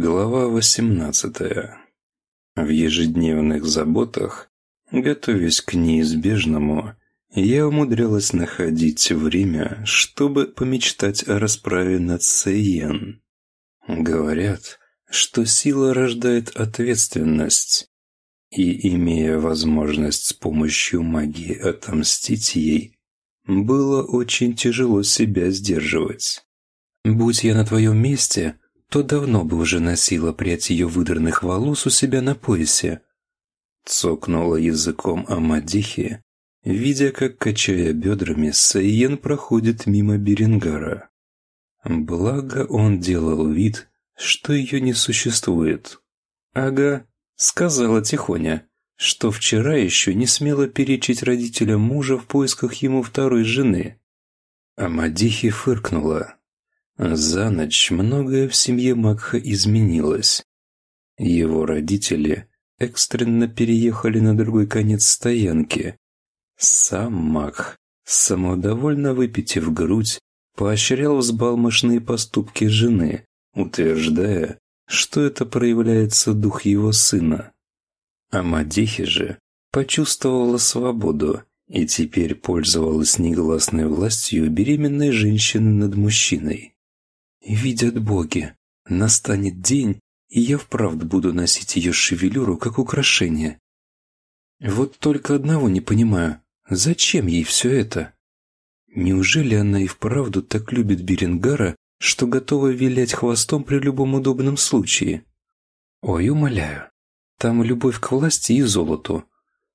Глава 18. В ежедневных заботах, готовясь к неизбежному, я умудрялась находить время, чтобы помечтать о расправе над Сейен. Говорят, что сила рождает ответственность, и, имея возможность с помощью магии отомстить ей, было очень тяжело себя сдерживать. «Будь я на твоем месте», то давно бы уже носила прядь ее выдранных волос у себя на поясе. Цокнула языком Амадихи, видя, как, качая бедрами, Сайен проходит мимо Берингара. Благо он делал вид, что ее не существует. «Ага», — сказала Тихоня, что вчера еще не смела перечить родителям мужа в поисках ему второй жены. Амадихи фыркнула. За ночь многое в семье Макха изменилось. Его родители экстренно переехали на другой конец стоянки. Сам Макх, самодовольно выпитив грудь, поощрял взбалмошные поступки жены, утверждая, что это проявляется дух его сына. А Мадихи же почувствовала свободу и теперь пользовалась негласной властью беременной женщины над мужчиной. Видят боги, настанет день, и я вправду буду носить ее шевелюру как украшение. Вот только одного не понимаю, зачем ей все это? Неужели она и вправду так любит Беренгара, что готова вилять хвостом при любом удобном случае? Ой, умоляю, там любовь к власти и золоту.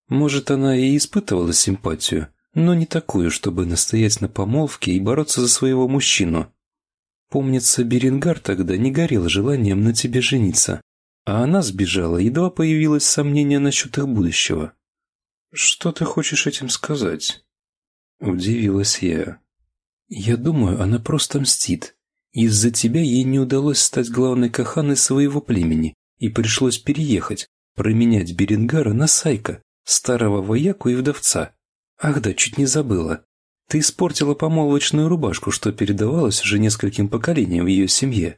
Может, она и испытывала симпатию, но не такую, чтобы настоять на помолвке и бороться за своего мужчину. Помнится, Беренгар тогда не горел желанием на тебе жениться, а она сбежала, едва появилось сомнение насчет их будущего. «Что ты хочешь этим сказать?» Удивилась я. «Я думаю, она просто мстит. Из-за тебя ей не удалось стать главной каханой своего племени, и пришлось переехать, променять Беренгара на Сайка, старого вояку и вдовца. Ах да, чуть не забыла. Ты испортила помолвочную рубашку, что передавалось уже нескольким поколениям в ее семье.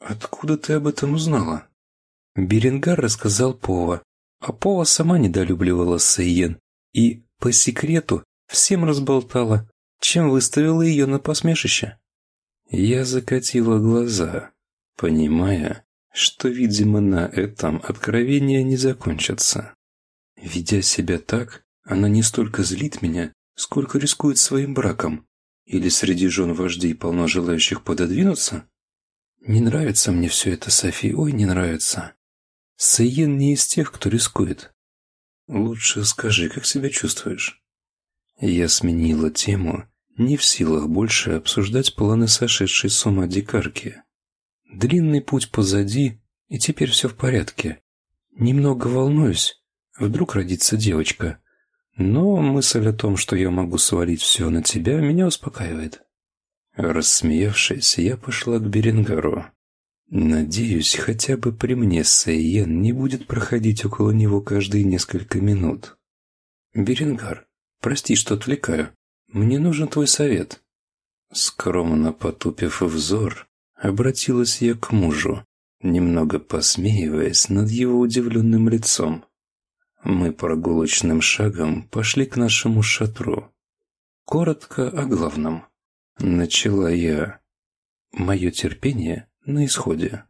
Откуда ты об этом узнала? Беренгар рассказал Пова, а Пова сама недолюбливала Сейен и, по секрету, всем разболтала, чем выставила ее на посмешище. Я закатила глаза, понимая, что, видимо, на этом откровения не закончатся. Ведя себя так, она не столько злит меня, Сколько рискует своим браком? Или среди жен вождей полно желающих пододвинуться? Не нравится мне все это, Софи, ой, не нравится. Сайен не из тех, кто рискует. Лучше скажи, как себя чувствуешь? Я сменила тему, не в силах больше обсуждать планы сошедшей с ума дикарки. Длинный путь позади, и теперь все в порядке. Немного волнуюсь, вдруг родится девочка, но мысль о том, что я могу свалить все на тебя, меня успокаивает. Рассмеявшись, я пошла к Беренгару. Надеюсь, хотя бы при мне Сейен не будет проходить около него каждые несколько минут. Беренгар, прости, что отвлекаю. Мне нужен твой совет. Скромно потупив взор, обратилась я к мужу, немного посмеиваясь над его удивленным лицом. Мы прогулочным шагом пошли к нашему шатру. Коротко о главном. Начала я. Мое терпение на исходе.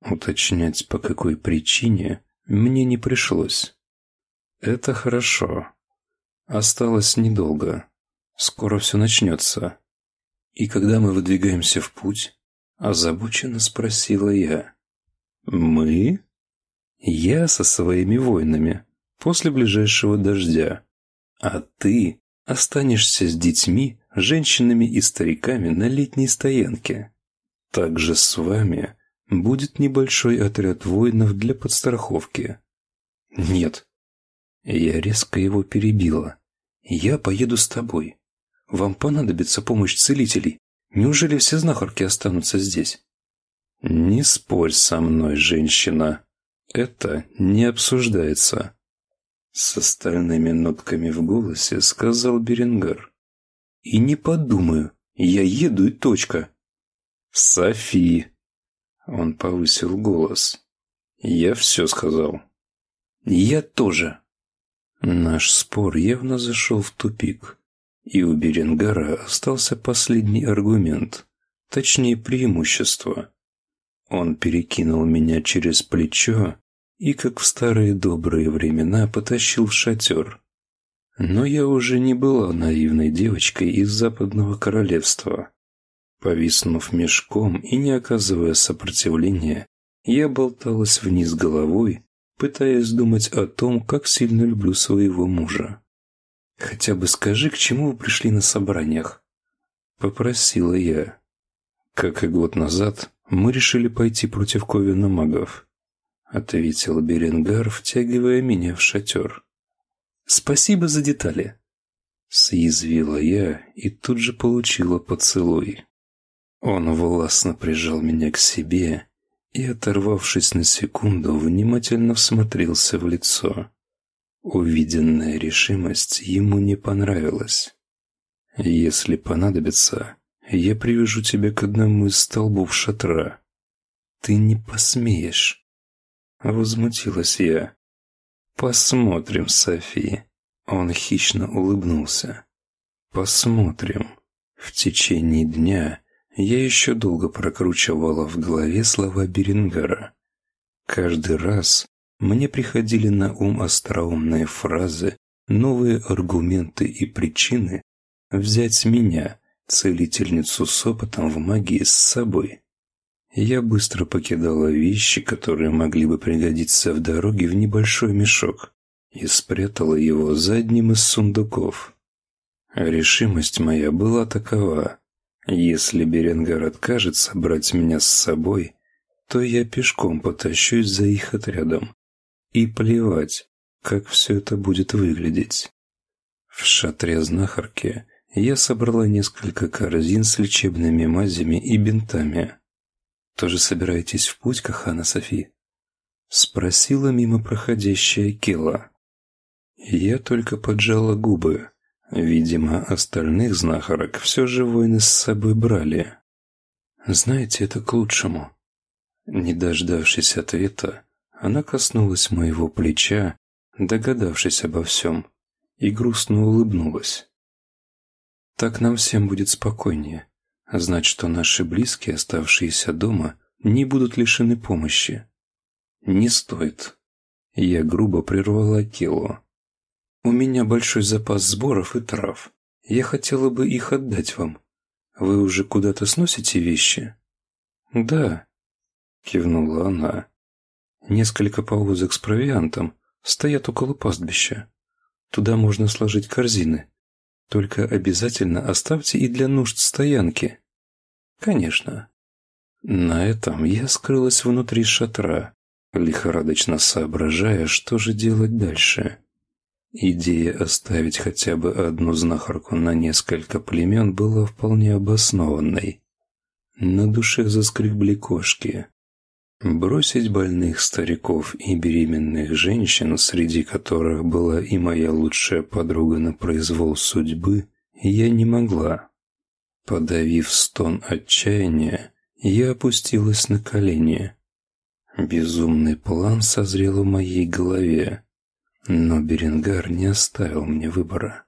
Уточнять, по какой причине, мне не пришлось. Это хорошо. Осталось недолго. Скоро все начнется. И когда мы выдвигаемся в путь, озабоченно спросила я. «Мы?» «Я со своими воинами», после ближайшего дождя. А ты останешься с детьми, женщинами и стариками на летней стоянке. Также с вами будет небольшой отряд воинов для подстраховки. Нет. Я резко его перебила. Я поеду с тобой. Вам понадобится помощь целителей. Неужели все знахарки останутся здесь? Не спорь со мной, женщина. Это не обсуждается. С остальными нотками в голосе сказал Беренгар. «И не подумаю, я еду и точка». «Софи!» Он повысил голос. «Я все сказал». «Я тоже». Наш спор явно зашел в тупик, и у Беренгара остался последний аргумент, точнее преимущество. Он перекинул меня через плечо и, как в старые добрые времена, потащил в шатер. Но я уже не была наивной девочкой из Западного Королевства. Повиснув мешком и не оказывая сопротивления, я болталась вниз головой, пытаясь думать о том, как сильно люблю своего мужа. «Хотя бы скажи, к чему вы пришли на собраниях?» Попросила я. Как и год назад, мы решили пойти против Ковина магов. Ответил Беренгар, втягивая меня в шатер. «Спасибо за детали», — съязвила я и тут же получила поцелуй. Он властно прижал меня к себе и, оторвавшись на секунду, внимательно всмотрелся в лицо. Увиденная решимость ему не понравилась. «Если понадобится, я привяжу тебя к одному из столбов шатра». «Ты не посмеешь!» Возмутилась я. «Посмотрим, Софи». Он хищно улыбнулся. «Посмотрим. В течение дня я еще долго прокручивала в голове слова Берингара. Каждый раз мне приходили на ум остроумные фразы, новые аргументы и причины взять меня, целительницу с опытом в магии, с собой. Я быстро покидала вещи, которые могли бы пригодиться в дороге, в небольшой мешок и спрятала его за одним из сундуков. Решимость моя была такова. Если Беренгар откажется брать меня с собой, то я пешком потащусь за их отрядом. И плевать, как все это будет выглядеть. В шатре знахарки я собрала несколько корзин с лечебными мазями и бинтами. «Тоже собираетесь в путь, Кахана Софи?» Спросила мимо проходящая Кела. Я только поджала губы. Видимо, остальных знахарок все же воины с собой брали. «Знаете, это к лучшему». Не дождавшись ответа, она коснулась моего плеча, догадавшись обо всем, и грустно улыбнулась. «Так нам всем будет спокойнее знать, что наши близкие, оставшиеся дома, не будут лишены помощи. Не стоит. Я грубо прервала Келу. У меня большой запас сборов и трав. Я хотела бы их отдать вам. Вы уже куда-то сносите вещи? Да, кивнула она. Несколько повозок с провиантом стоят около пастбища. Туда можно сложить корзины. Только обязательно оставьте и для нужд стоянки. Конечно. На этом я скрылась внутри шатра, лихорадочно соображая, что же делать дальше. Идея оставить хотя бы одну знахарку на несколько племен была вполне обоснованной. На душе заскребли кошки. Бросить больных стариков и беременных женщин, среди которых была и моя лучшая подруга на произвол судьбы, я не могла. Подавив стон отчаяния, я опустилась на колени. Безумный план созрел в моей голове, но Беренгар не оставил мне выбора.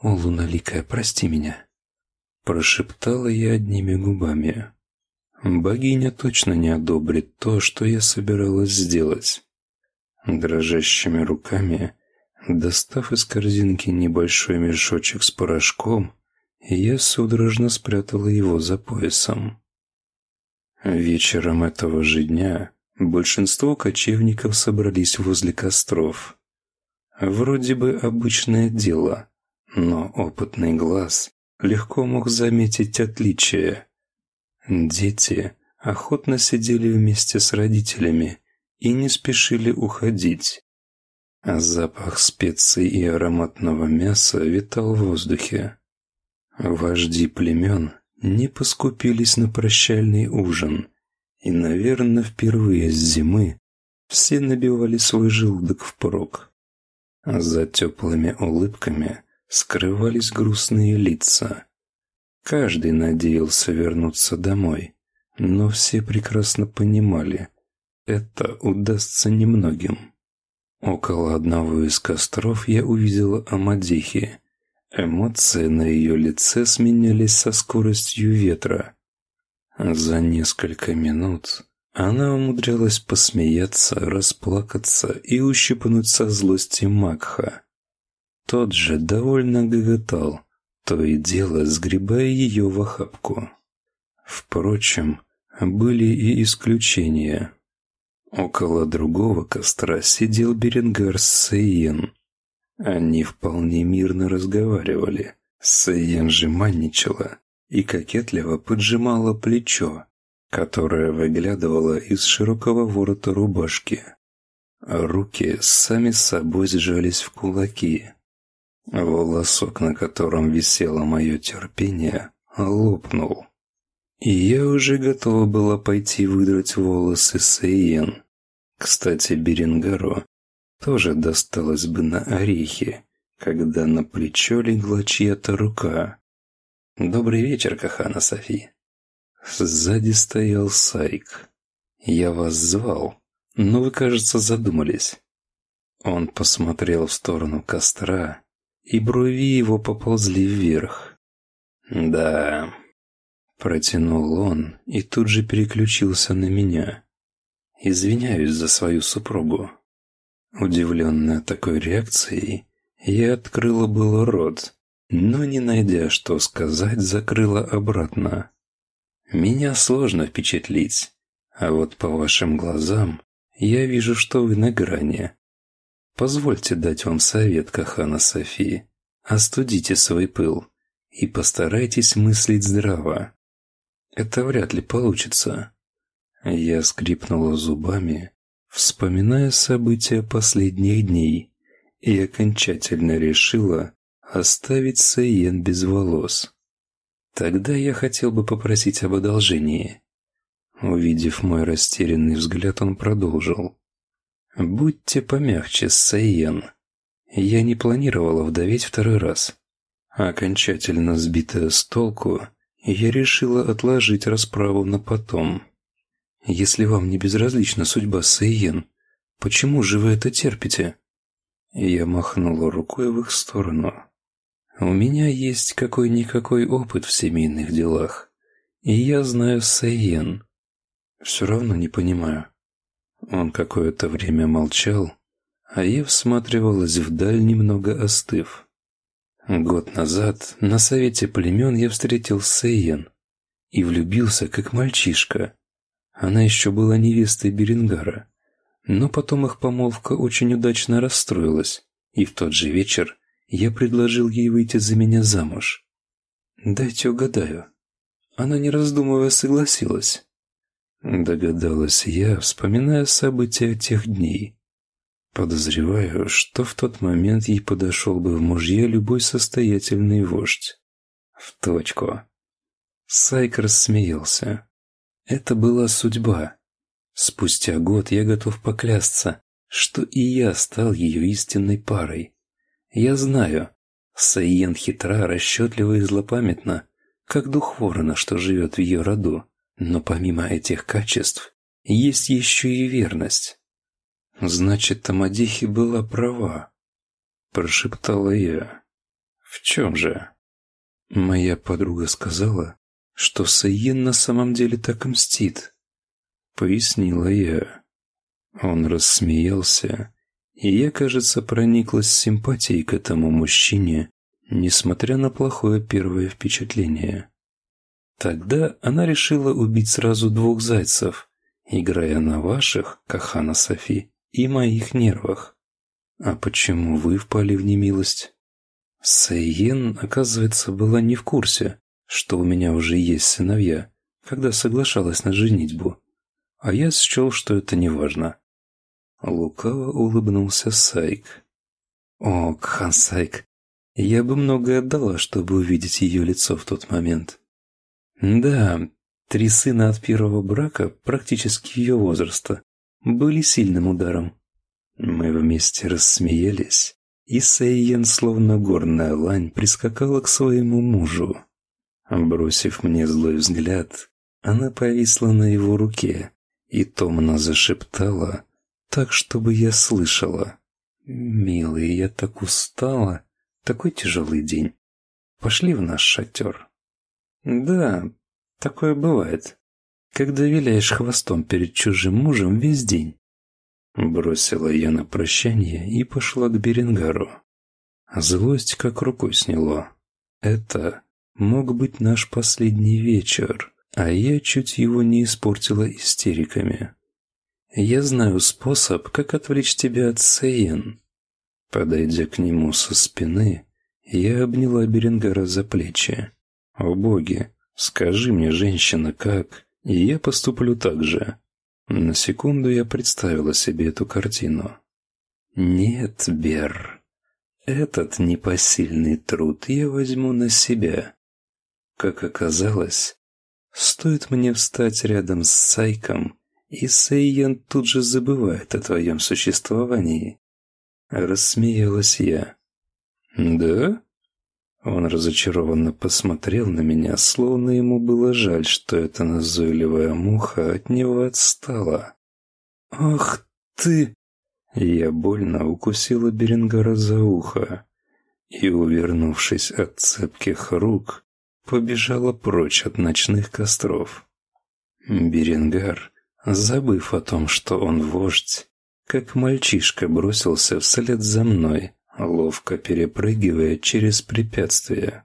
«О, луналикая, прости меня!» Прошептала я одними губами. Богиня точно не одобрит то, что я собиралась сделать. Дрожащими руками, достав из корзинки небольшой мешочек с порошком, я судорожно спрятала его за поясом. Вечером этого же дня большинство кочевников собрались возле костров. Вроде бы обычное дело, но опытный глаз легко мог заметить отличия. Дети охотно сидели вместе с родителями и не спешили уходить. А запах специй и ароматного мяса витал в воздухе. Вожди племен не поскупились на прощальный ужин, и, наверное, впервые с зимы все набивали свой желудок впрок. За теплыми улыбками скрывались грустные лица. Каждый надеялся вернуться домой, но все прекрасно понимали, это удастся немногим. Около одного из костров я увидела Амадихи. Эмоции на ее лице сменялись со скоростью ветра. За несколько минут она умудрялась посмеяться, расплакаться и ущипнуть со злости Макха. Тот же довольно гоготал, то и дело сгребая ее в охапку. Впрочем, были и исключения. Около другого костра сидел Беренгар Сейен. Они вполне мирно разговаривали. Сейен же манничала и кокетливо поджимала плечо, которое выглядывало из широкого ворота рубашки. Руки сами собой сжались в кулаки. Волосок, на котором висело мое терпение, лопнул. И я уже готова была пойти выдрать волосы Сейен. Кстати, Беренгару тоже досталось бы на орехи, когда на плечо легла чья-то рука. «Добрый вечер, Кахана Софи». Сзади стоял Сайк. «Я вас звал, но вы, кажется, задумались». Он посмотрел в сторону костра, и брови его поползли вверх. «Да, Протянул он и тут же переключился на меня. «Извиняюсь за свою супругу». Удивленная такой реакцией, я открыла было рот, но, не найдя что сказать, закрыла обратно. «Меня сложно впечатлить, а вот по вашим глазам я вижу, что вы на грани. Позвольте дать вам совет, Кахана Софии. Остудите свой пыл и постарайтесь мыслить здраво. Это вряд ли получится. Я скрипнула зубами, вспоминая события последних дней, и окончательно решила оставить Сейен без волос. Тогда я хотел бы попросить об одолжении. Увидев мой растерянный взгляд, он продолжил. «Будьте помягче, Сейен. Я не планировала вдоветь второй раз». Окончательно сбитая с толку, я решила отложить расправу на потом. Если вам не безразлична судьба Сейен, почему же вы это терпите? Я махнула рукой в их сторону. У меня есть какой-никакой опыт в семейных делах, и я знаю Сейен. Все равно не понимаю. Он какое-то время молчал, а я всматривалась вдаль, немного остыв. Год назад на совете племен я встретил Сейен и влюбился, как мальчишка. Она еще была невестой Берингара, но потом их помолвка очень удачно расстроилась, и в тот же вечер я предложил ей выйти за меня замуж. Дайте угадаю. Она, не раздумывая, согласилась. Догадалась я, вспоминая события тех дней. Подозреваю, что в тот момент ей подошел бы в мужья любой состоятельный вождь. В точку. Сайк рассмеялся. Это была судьба. Спустя год я готов поклясться, что и я стал ее истинной парой. Я знаю, Саиен хитра, расчетлива и злопамятна, как дух ворона, что живет в ее роду. Но помимо этих качеств, есть еще и верность. «Значит, Тамадихи была права», – прошептала я. «В чем же?» Моя подруга сказала, что Саин на самом деле так мстит. Пояснила я. Он рассмеялся, и я, кажется, прониклась симпатией к этому мужчине, несмотря на плохое первое впечатление. Тогда она решила убить сразу двух зайцев, играя на ваших, Кахана Софи, и моих нервах. А почему вы впали в немилость? Сейен, оказывается, была не в курсе, что у меня уже есть сыновья, когда соглашалась на женитьбу. А я счел, что это не важно. Лукаво улыбнулся Сайк. О, Кхан Сайк, я бы многое отдала, чтобы увидеть ее лицо в тот момент. Да, три сына от первого брака, практически ее возраста, были сильным ударом. Мы вместе рассмеялись, и Сейен, словно горная лань, прискакала к своему мужу. Бросив мне злой взгляд, Она повисла на его руке и томно зашептала, так, чтобы я слышала. «Милый, я так устала. Такой тяжелый день. Пошли в наш шатер». «Да, такое бывает, когда виляешь хвостом перед чужим мужем весь день». Бросила я на прощание и пошла к Беренгару. Злость как рукой сняло. Это мог быть наш последний вечер, а я чуть его не испортила истериками. Я знаю способ, как отвлечь тебя от Сейен. Подойдя к нему со спины, я обняла Беренгара за плечи. О боги, скажи мне, женщина, как, и я поступлю так же. На секунду я представила себе эту картину. Нет, Бер, этот непосильный труд я возьму на себя. Как оказалось, стоит мне встать рядом с Сайком, и Сейен тут же забывает о твоем существовании. Рассмеялась я. «Да?» Он разочарованно посмотрел на меня, словно ему было жаль, что эта назойливая муха от него отстала. «Ах ты!» Я больно укусила Беренгара за ухо и, увернувшись от цепких рук, побежала прочь от ночных костров. Беренгар, забыв о том, что он вождь, как мальчишка бросился вслед за мной, ловко перепрыгивая через препятствия.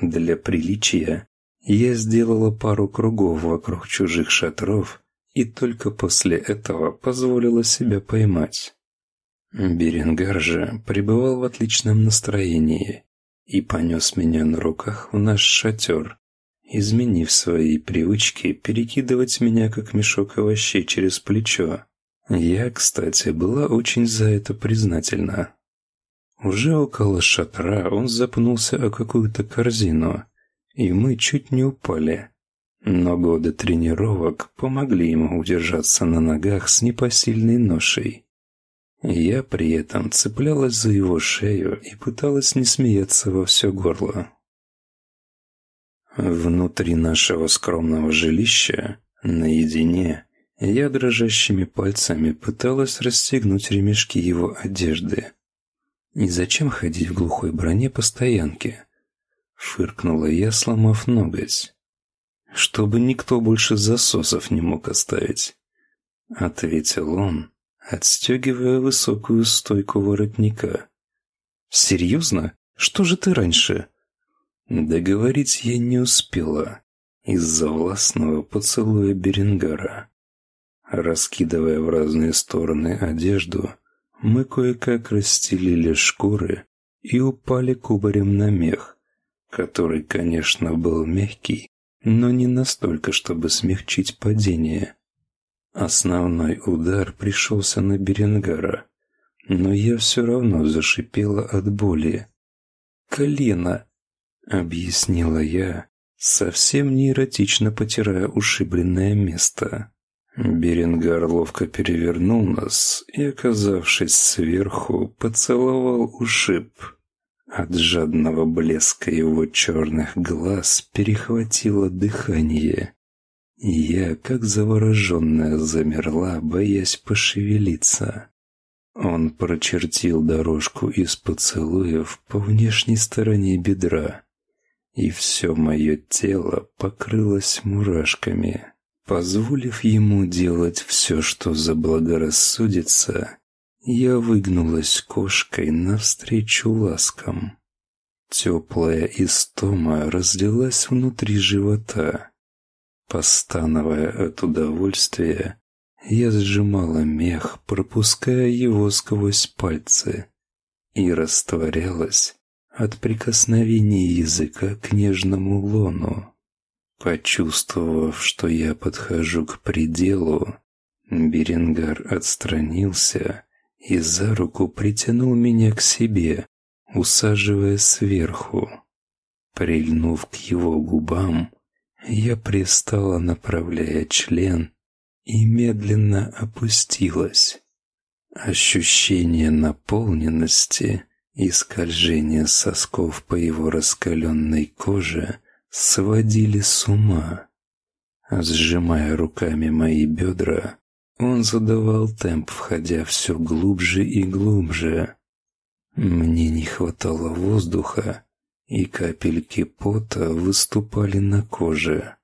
Для приличия я сделала пару кругов вокруг чужих шатров и только после этого позволила себя поймать. Беренгар же пребывал в отличном настроении и понес меня на руках в наш шатер, изменив свои привычки перекидывать меня как мешок овощей через плечо. Я, кстати, была очень за это признательна. Уже около шатра он запнулся о какую-то корзину, и мы чуть не упали. Но годы тренировок помогли ему удержаться на ногах с непосильной ношей. Я при этом цеплялась за его шею и пыталась не смеяться во все горло. Внутри нашего скромного жилища, наедине, я дрожащими пальцами пыталась расстегнуть ремешки его одежды. «И зачем ходить в глухой броне по стоянке?» Фыркнула я, сломав ноготь. «Чтобы никто больше засосов не мог оставить», — ответил он, отстегивая высокую стойку воротника. «Серьезно? Что же ты раньше?» Договорить я не успела из-за властного поцелуя Беренгара. Раскидывая в разные стороны одежду, мы кое-как расстелили шкуры и упали кубарем на мех, который, конечно, был мягкий, но не настолько, чтобы смягчить падение. Основной удар пришелся на Беренгара, но я все равно зашипела от боли. «Колено!» — объяснила я, совсем не эротично потирая ушибленное место. Беренгар ловко перевернул нас и, оказавшись сверху, поцеловал ушиб. От жадного блеска его черных глаз перехватило дыхание. Я, как завороженная, замерла, боясь пошевелиться. Он прочертил дорожку из поцелуев по внешней стороне бедра, и все мое тело покрылось мурашками. Позволив ему делать все, что заблагорассудится, я выгнулась кошкой навстречу ласкам. Теплая истома разлилась внутри живота. Постановая от удовольствия, я сжимала мех, пропуская его сквозь пальцы, и растворялась от прикосновения языка к нежному лону. Почувствовав, что я подхожу к пределу, Беренгар отстранился и за руку притянул меня к себе, усаживая сверху. Прильнув к его губам, я пристала, направляя член, и медленно опустилась. Ощущение наполненности и скольжение сосков по его раскаленной коже сводили с ума. Сжимая руками мои бедра, он задавал темп, входя все глубже и глубже. Мне не хватало воздуха, и капельки пота выступали на коже,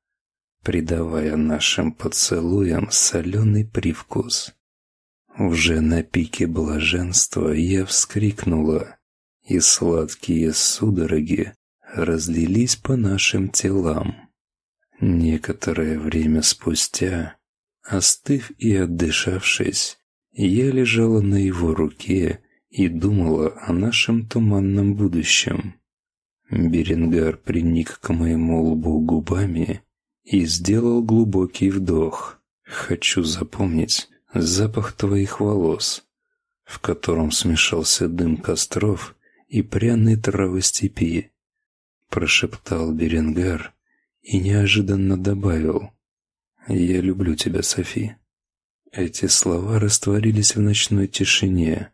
придавая нашим поцелуям соленый привкус. Уже на пике блаженства я вскрикнула, и сладкие судороги разлились по нашим телам. Некоторое время спустя, остыв и отдышавшись, я лежала на его руке и думала о нашем туманном будущем. Беренгар приник к моему лбу губами и сделал глубокий вдох. «Хочу запомнить запах твоих волос», в котором смешался дым костров и пряные травы степи. Прошептал Беренгар и неожиданно добавил «Я люблю тебя, Софи». Эти слова растворились в ночной тишине,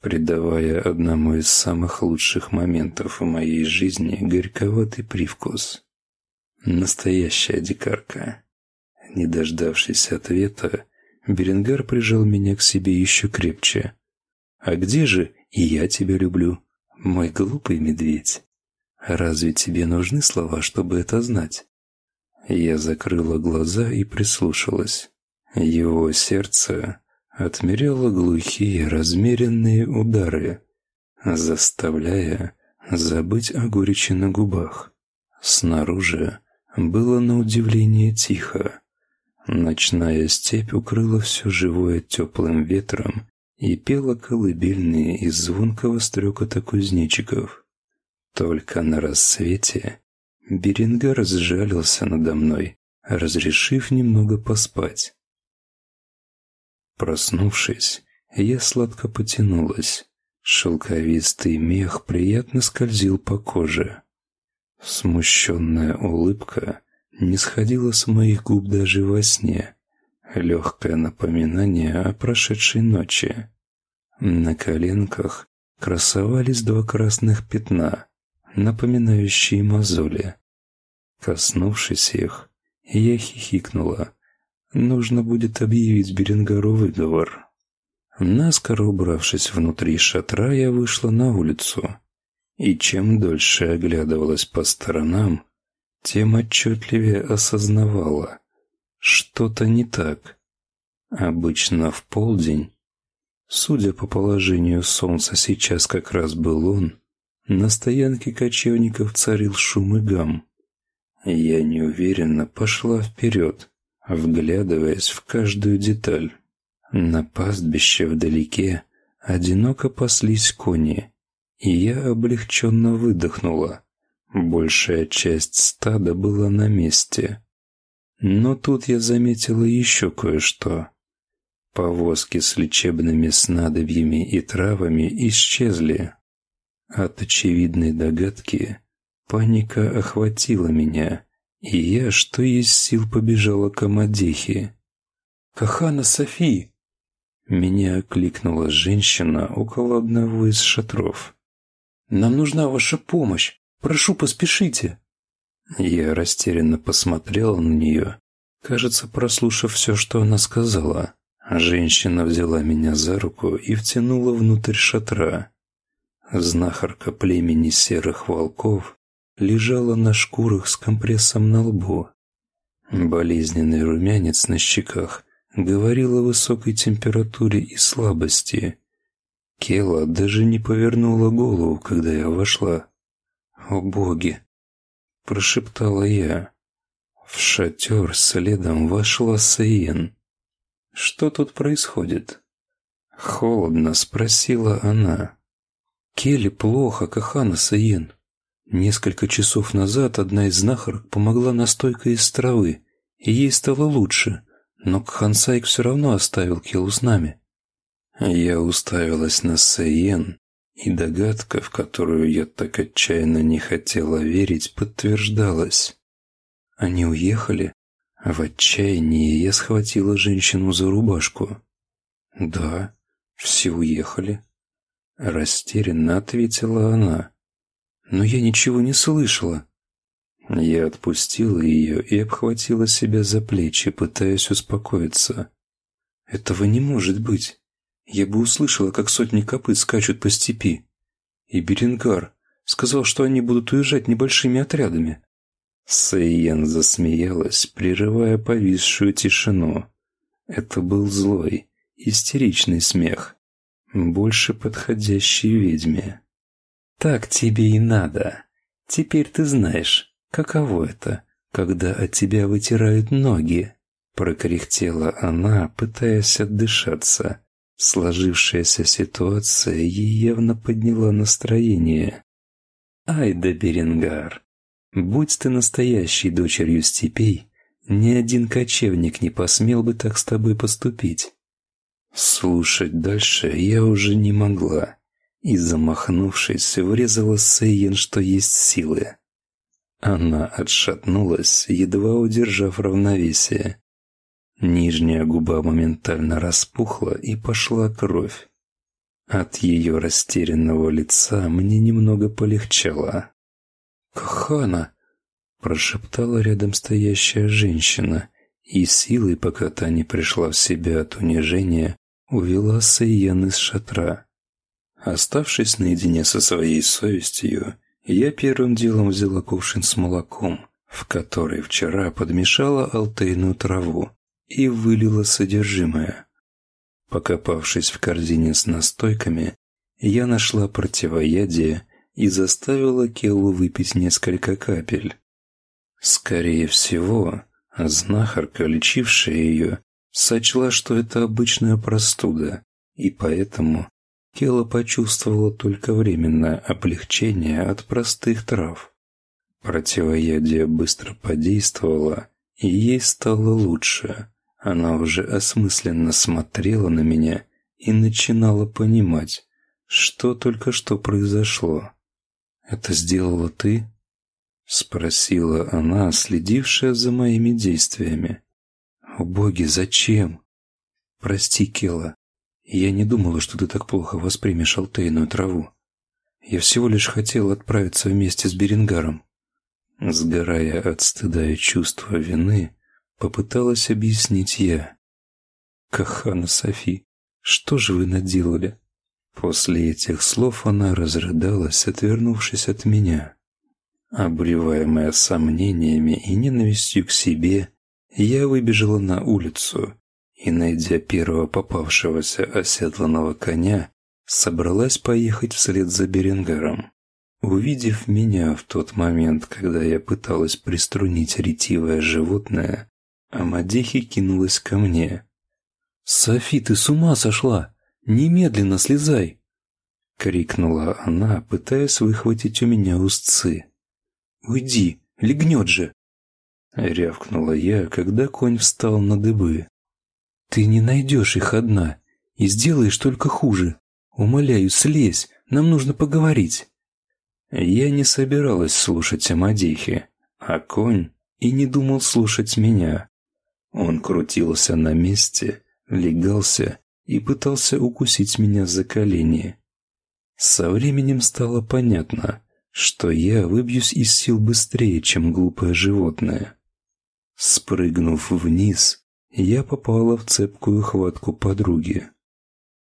придавая одному из самых лучших моментов в моей жизни горьковатый привкус. Настоящая дикарка. Не дождавшись ответа, Беренгар прижал меня к себе еще крепче. «А где же и я тебя люблю, мой глупый медведь? Разве тебе нужны слова, чтобы это знать?» Я закрыла глаза и прислушалась. Его сердце отмеряла глухие размеренные удары, заставляя забыть о горечи на губах. Снаружи было на удивление тихо. Ночная степь укрыла все живое теплым ветром и пела колыбельные из звонкого стрекота кузнечиков. Только на рассвете Берингар сжалился надо мной, разрешив немного поспать. Проснувшись, я сладко потянулась. Шелковистый мех приятно скользил по коже. Смущенная улыбка не сходила с моих губ даже во сне. Легкое напоминание о прошедшей ночи. На коленках красовались два красных пятна, напоминающие мозоли. Коснувшись их, я хихикнула, Нужно будет объявить Беренгару выговор. Наскоро убравшись внутри шатра, я вышла на улицу. И чем дольше оглядывалась по сторонам, тем отчетливее осознавала. Что-то не так. Обычно в полдень, судя по положению солнца сейчас как раз был он, на стоянке кочевников царил шум и гам. Я неуверенно пошла вперед вглядываясь в каждую деталь. На пастбище вдалеке одиноко паслись кони, и я облегченно выдохнула. Большая часть стада была на месте. Но тут я заметила еще кое-что. Повозки с лечебными снадобьями и травами исчезли. От очевидной догадки паника охватила меня, и я, что есть сил, побежала к Амадехе. «Кахана Софи!» Меня окликнула женщина около одного из шатров. «Нам нужна ваша помощь! Прошу, поспешите!» Я растерянно посмотрела на нее, кажется, прослушав все, что она сказала. Женщина взяла меня за руку и втянула внутрь шатра. Знахарка племени серых волков лежала на шкурах с компрессом на лбу. Болезненный румянец на щеках говорил о высокой температуре и слабости. Кела даже не повернула голову, когда я вошла. «О боги!» – прошептала я. В шатер следом вошла Саен. «Что тут происходит?» Холодно спросила она. «Келли плохо, Кахана Саен», Несколько часов назад одна из знахарок помогла настойкой из травы, и ей стало лучше, но Кхансайк все равно оставил Келу с нами. Я уставилась на Сейен, и догадка, в которую я так отчаянно не хотела верить, подтверждалась. Они уехали, в отчаянии я схватила женщину за рубашку. «Да, все уехали», — растерянно ответила она но я ничего не слышала. Я отпустила ее и обхватила себя за плечи, пытаясь успокоиться. «Этого не может быть. Я бы услышала, как сотни копыт скачут по степи. И Беренгар сказал, что они будут уезжать небольшими отрядами». Сейен засмеялась, прерывая повисшую тишину. Это был злой, истеричный смех, больше подходящий ведьме. «Так тебе и надо. Теперь ты знаешь, каково это, когда от тебя вытирают ноги?» Прокряхтела она, пытаясь отдышаться. Сложившаяся ситуация ей явно подняла настроение. «Ай да Беренгар, будь ты настоящей дочерью степей, ни один кочевник не посмел бы так с тобой поступить». Слушать дальше я уже не могла и, замахнувшись, врезала Сейен, что есть силы. Она отшатнулась, едва удержав равновесие. Нижняя губа моментально распухла и пошла кровь. От ее растерянного лица мне немного полегчало. «Кахана!» – прошептала рядом стоящая женщина, и силой, пока та не пришла в себя от унижения, увела Сейен из шатра. Оставшись наедине со своей совестью, я первым делом взяла кувшин с молоком, в который вчера подмешала алтейную траву, и вылила содержимое. Покопавшись в корзине с настойками, я нашла противоядие и заставила Келлу выпить несколько капель. Скорее всего, знахарка, лечившая ее, сочла, что это обычная простуда, и поэтому Кела почувствовала только временное облегчение от простых трав. Противоядие быстро подействовало, и ей стало лучше. Она уже осмысленно смотрела на меня и начинала понимать, что только что произошло. «Это сделала ты?» — спросила она, следившая за моими действиями. «О боги, зачем?» «Прости, Кела, я не думала, что ты так плохо воспримешь алтейную траву. Я всего лишь хотел отправиться вместе с Берингаром. Сгорая от стыда и чувства вины, попыталась объяснить я. «Кахана Софи, что же вы наделали?» После этих слов она разрыдалась, отвернувшись от меня. Обреваемая сомнениями и ненавистью к себе, я выбежала на улицу и, найдя первого попавшегося оседланного коня, собралась поехать вслед за Беренгаром. Увидев меня в тот момент, когда я пыталась приструнить ретивое животное, Амадехи кинулась ко мне. «Софи, ты с ума сошла! Немедленно слезай!» — крикнула она, пытаясь выхватить у меня узцы. «Уйди, легнет же!» — рявкнула я, когда конь встал на дыбы. Ты не найдешь их одна и сделаешь только хуже. Умоляю, слезь, нам нужно поговорить. Я не собиралась слушать Амадихи, а конь и не думал слушать меня. Он крутился на месте, легался и пытался укусить меня за колени. Со временем стало понятно, что я выбьюсь из сил быстрее, чем глупое животное. Спрыгнув вниз, я попала в цепкую хватку подруги.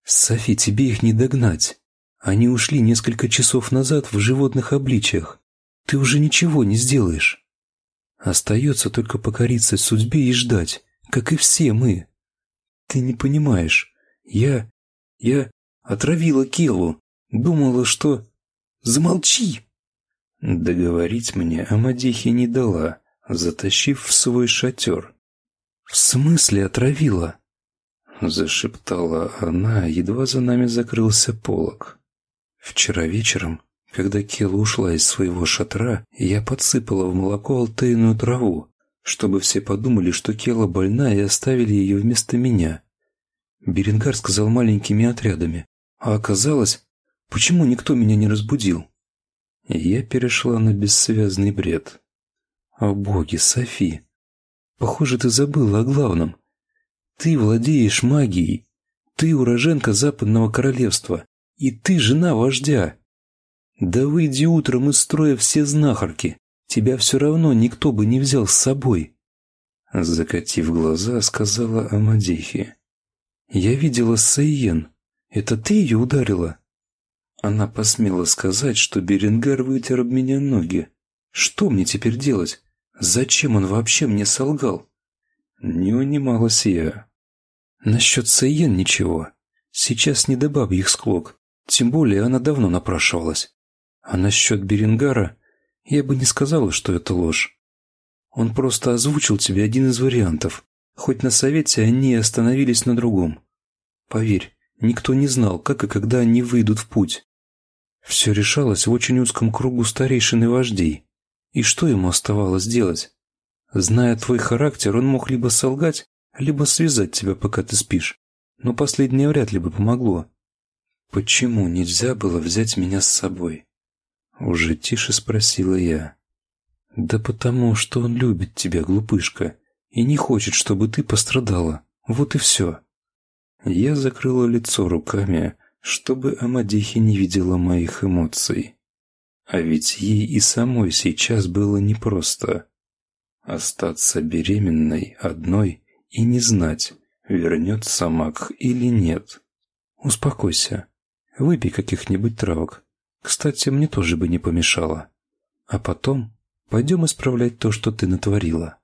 «Софи, тебе их не догнать. Они ушли несколько часов назад в животных обличиях. Ты уже ничего не сделаешь. Остается только покориться судьбе и ждать, как и все мы. Ты не понимаешь. Я... я отравила Келу. Думала, что... Замолчи!» Договорить мне Амадихи не дала, затащив в свой шатер. «В смысле отравила?» Зашептала она, едва за нами закрылся полог. Вчера вечером, когда Кела ушла из своего шатра, я подсыпала в молоко алтейную траву, чтобы все подумали, что Кела больна и оставили ее вместо меня. Беренгар сказал маленькими отрядами, а оказалось, почему никто меня не разбудил? Я перешла на бессвязный бред. О боги, Софи, Похоже, ты забыла о главном. Ты владеешь магией. Ты уроженка Западного Королевства. И ты жена вождя. Да выйди утром из строя все знахарки. тебя все равно никто бы не взял с собой. Закатив глаза, сказала Амадихи. Я видела Сайен. Это ты ее ударила? Она посмела сказать, что Беренгар вытер об меня ноги. Что мне теперь делать? Зачем он вообще мне солгал? Не унималась я. Насчет Сайен ничего. Сейчас не до бабьих склок. Тем более она давно напрашивалась. А насчет Берингара я бы не сказала, что это ложь. Он просто озвучил тебе один из вариантов. Хоть на совете они остановились на другом. Поверь, никто не знал, как и когда они выйдут в путь. Все решалось в очень узком кругу старейшин и вождей. И что ему оставалось делать? Зная твой характер, он мог либо солгать, либо связать тебя, пока ты спишь. Но последнее вряд ли бы помогло. Почему нельзя было взять меня с собой? Уже тише спросила я. Да потому, что он любит тебя, глупышка, и не хочет, чтобы ты пострадала. Вот и все. Я закрыла лицо руками, чтобы Амадихи не видела моих эмоций. А ведь ей и самой сейчас было непросто. Остаться беременной одной и не знать, вернется Мак или нет. Успокойся. Выпей каких-нибудь травок. Кстати, мне тоже бы не помешало. А потом пойдем исправлять то, что ты натворила.